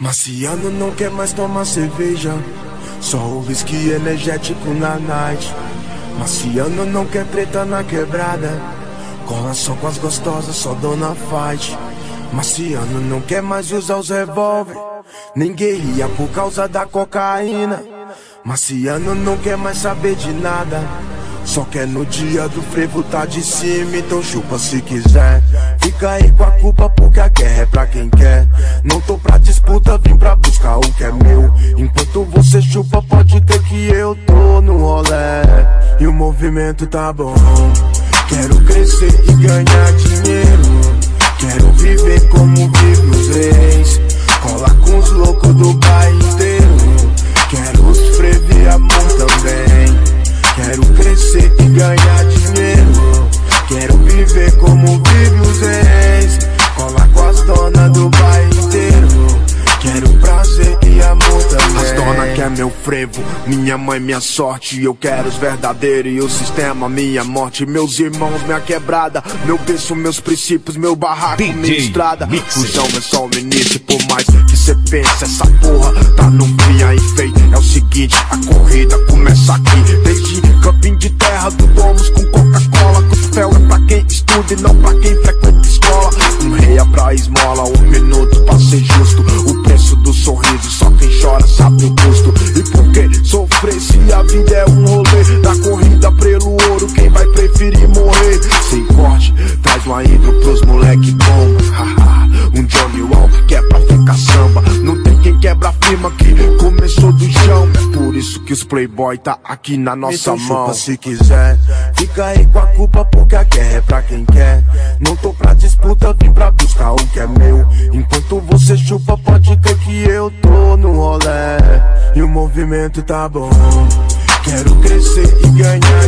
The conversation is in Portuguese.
Marciano não quer mais tomar cerveja, só o whisky energético na night. Marciano não quer treta na quebrada, cola só com as gostosas, só dona fight. Marciano não quer mais usar os revólver, nem guerrilha por causa da cocaína. Marciano não quer mais saber de nada. Só quer no dia do frevo tá de cima, então chupa se quiser. Fica aí com a culpa porque a guerra é pra quem quer. Não tô pra disputa, vim pra buscar o que é meu. Enquanto você chupa, pode crer que eu tô no rolê. E o movimento tá bom. Quero crescer e ganhar dinheiro. Quero viver como vive os reis. Cola com os loucos do bairro inteiro. Quero os frevo e amor também. Quero crescer e ganhar meu frevo, minha mãe, minha sorte. Eu quero os verdadeiros e o sistema, minha morte. Meus irmãos, minha quebrada. Meu berço, meus princípios, meu barraco, DJ minha estrada. Fusão é só o início, por mais que cê pense, essa porra tá no fim aí feio. É o seguinte, a corrida começa aqui. Desde camping de terra, do Domus com Coca-Cola. Cotovelo é pra quem estuda e não pra quem frequenta escola. Um rei é pra esmola, um minuto pra ser justo. O preço do sorriso, só quem chora sabe o vida é um rolê? Da corrida pelo ouro, quem vai preferir morrer? Sem corte, traz uma hidro pros moleque bom. Um Johnny Walker que é pra ficar samba. Não tem quem quebra a firma que começou do chão. É por isso que os playboy tá aqui na nossa Então mão. chupa se quiser, fica aí com a culpa porque a guerra é pra quem quer. Não tô pra disputa, vim pra buscar o que é meu. Enquanto você chupa, pode crer que eu tô no rolê. E o movimento tá bom. Quero crescer e ganhar